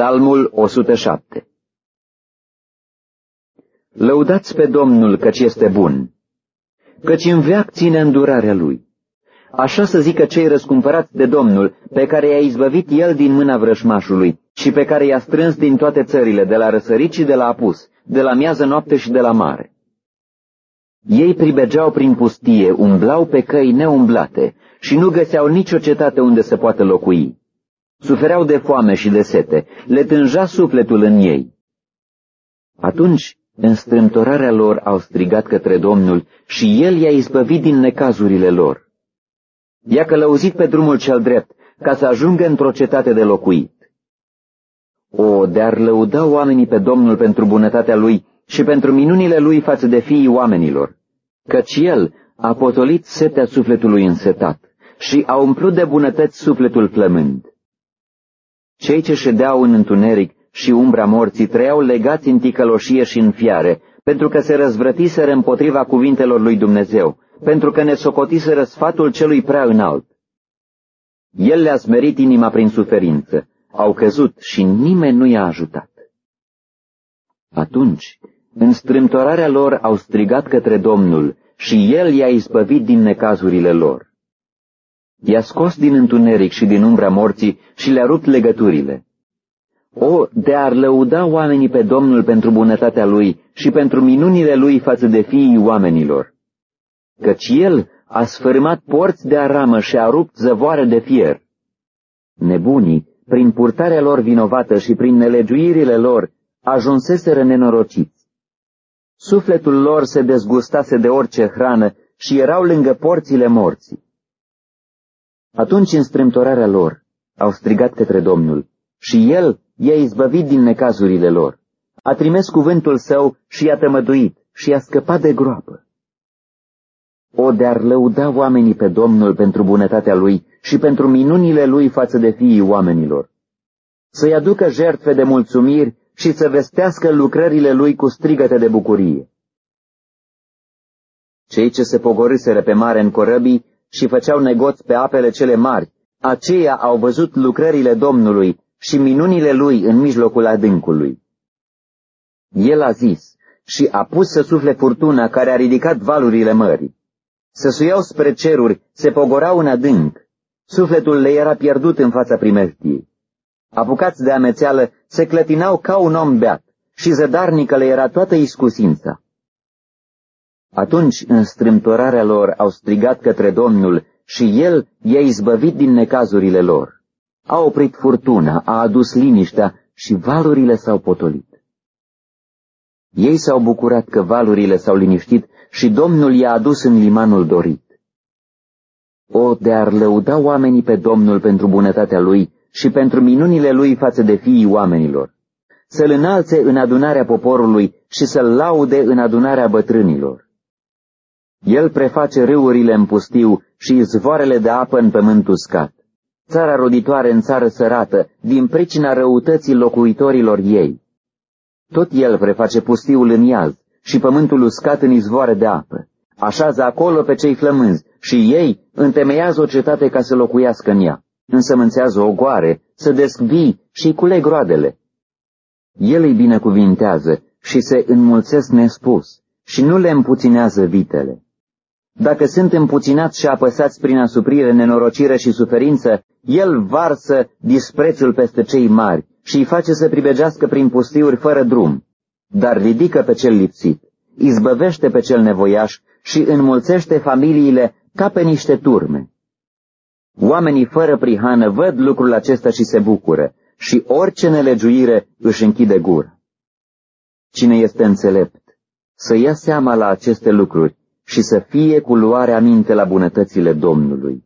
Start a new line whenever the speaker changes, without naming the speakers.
Psalmul 107 Lăudați pe Domnul căci este bun, căci în veac ține îndurarea Lui. Așa să zică cei răscumpărați de Domnul, pe care i-a izbăvit El din mâna vrășmașului și pe care i-a strâns din toate țările, de la răsărit și de la apus, de la miază noapte și de la mare. Ei pribegeau prin pustie, umblau pe căi neumblate și nu găseau nicio cetate unde să poată locui. Sufereau de foame și de sete, le tânja sufletul în ei. Atunci, în strâmtorarea lor, au strigat către Domnul și El i-a izbăvit din necazurile lor. I-a călăuzit pe drumul cel drept, ca să ajungă într-o cetate de locuit. O, de-ar lăuda oamenii pe Domnul pentru bunătatea Lui și pentru minunile Lui față de fiii oamenilor, căci El a potolit setea sufletului însetat și a umplut de bunătăți sufletul flămând. Cei ce ședeau în întuneric și umbra morții trăiau legați în ticăloșie și în fiare, pentru că se răzvrătiseră împotriva cuvintelor lui Dumnezeu, pentru că ne socotiseră sfatul celui prea înalt. El le-a smerit inima prin suferință, au căzut și nimeni nu i-a ajutat. Atunci, în strâmtorarea lor au strigat către Domnul și El i-a izbăvit din necazurile lor. I-a scos din întuneric și din umbra morții și le-a rupt legăturile. O, de ar lăuda oamenii pe Domnul pentru bunătatea Lui și pentru minunile Lui față de fiii oamenilor. Căci El a sfârmat porți de aramă și a rupt zăvoare de fier. Nebunii, prin purtarea lor vinovată și prin nelegiuirile lor, ajunseseră nenorociți. Sufletul lor se dezgustase de orice hrană și erau lângă porțile morții. Atunci, în strâmtorarea lor, au strigat către Domnul și El i-a izbăvit din necazurile lor. A trimis cuvântul său și i-a tămăduit și i-a scăpat de groapă. O, de-ar lăuda oamenii pe Domnul pentru bunătatea Lui și pentru minunile Lui față de fiii oamenilor. Să-i aducă jertfe de mulțumiri și să vestească lucrările Lui cu strigăte de bucurie. Cei ce se pogorâseră pe mare în corăbii și făceau negoți pe apele cele mari, aceia au văzut lucrările Domnului și minunile Lui în mijlocul adâncului. El a zis și a pus să sufle furtuna care a ridicat valurile mării. Să suiau spre ceruri, se pogorau în adânc. Sufletul le era pierdut în fața primejdiei. Apucați de amețeală, se clătinau ca un om beat și zădarnică le era toată iscusința. Atunci, în strâmtorarea lor, au strigat către Domnul și El i-a izbăvit din necazurile lor. A oprit furtuna, a adus liniștea și valurile s-au potolit. Ei s-au bucurat că valurile s-au liniștit și Domnul i-a adus în limanul dorit. O, de ar lăuda oamenii pe Domnul pentru bunătatea Lui și pentru minunile Lui față de fiii oamenilor, să-L înalțe în adunarea poporului și să-L laude în adunarea bătrânilor. El preface râurile în pustiu și izvoarele de apă în pământ uscat. Țara roditoare în țară sărată, din pricina răutății locuitorilor ei. Tot el preface pustiul în iaz și pământul uscat în izvoare de apă. Așează acolo pe cei flămânzi și ei întemeiază o cetate ca să locuiască în ea. Însămânțează o goare, să descvii și culeg roadele. El îi binecuvintează și se înmulțesc nespus și nu le împuținează vitele. Dacă sunt împuținați și apăsați prin asuprire, nenorocire și suferință, El varsă disprețul peste cei mari și îi face să pribegească prin pustiuri fără drum, dar ridică pe cel lipsit, izbăvește pe cel nevoiaș și înmulțește familiile ca pe niște turme. Oamenii fără prihană văd lucrul acesta și se bucură, și orice nelegiuire își închide gura. Cine este înțelept, să ia seama la aceste lucruri și să fie cu luarea minte la bunătățile Domnului.